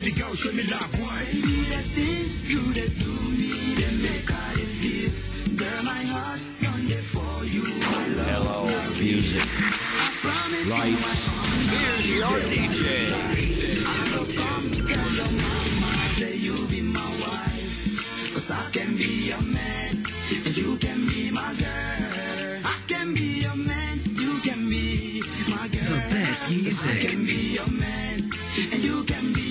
To go, show me love, boy. Baby, the things you they do me, make how they feel. Girl, my heart there for you. My love, Hello, music. I Lights. Here's your DJ. I don't come to tell your mama, say you be my wife. Cause I can be your man, and you can be my girl. I can be your man, you can be my girl. The best I music. can be your man, and you can be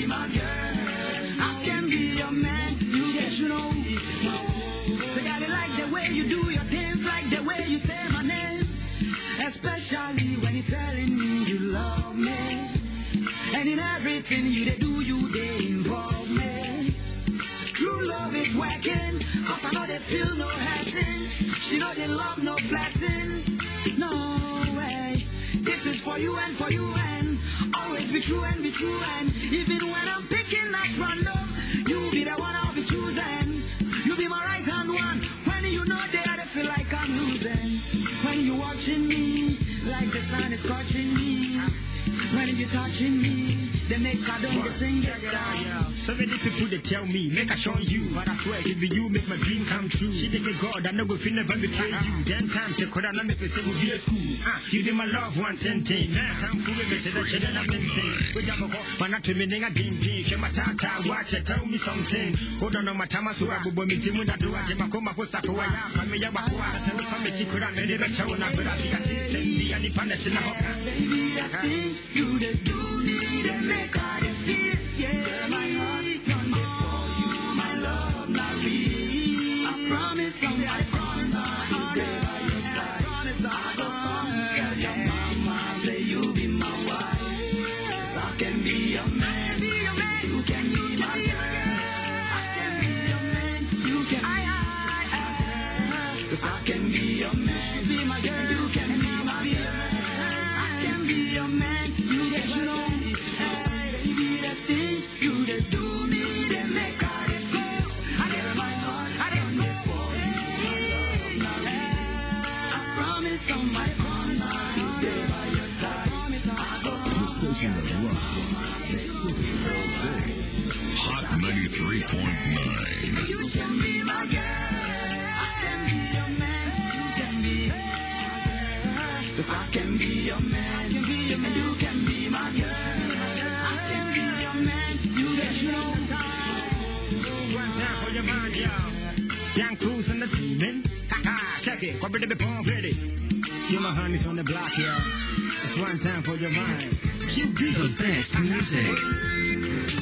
Especially when you're telling me you love me. And in everything you they do, you they involve me. True love is working, cause I know they feel no hurting. She know they love no flatting. No way. This is for you and for you and always be true and be true and even when I'm picking at random, like the sun is scorching me. When you're touching me, they make I don't sing this song. So many people they tell me, make I show you. But I swear, if you make my dream come true. She think God, I know if you never betray you. Ten times they could have not make say we'll be a school. Ah, you did my love one ten ten. Time for me, say that shit and I'm insane. But I'm a man, not to me, nigga, ding ding. She my tata, watch it, tell me something. Hold on, my time, I will be meeting with that do. I get my coma for Sakua, I mean, Yabakua, I said, come and chicken, I made it a chow, and I bet I think I see Cindy and the pandit in the hopper. Baby, the things you they do me, promise promise be by your side. I promise Tell your mama, say you be my wife. 'Cause I can be your man. You can be my girl. I can be man. You can be I can be your man. Be my girl. You can be station that rocks. Hot 93.9. You can be my girl. I can be your man. You can be. Cause I can be your man. Be. You can be my girl. I can be your man. You can know. One time for your mind, y'all. Young Cruz and the team, eh? Ha ha, check it. What the bomb ready? You my honeys on the block, y'all. It's one time for your mind. QB. The best music.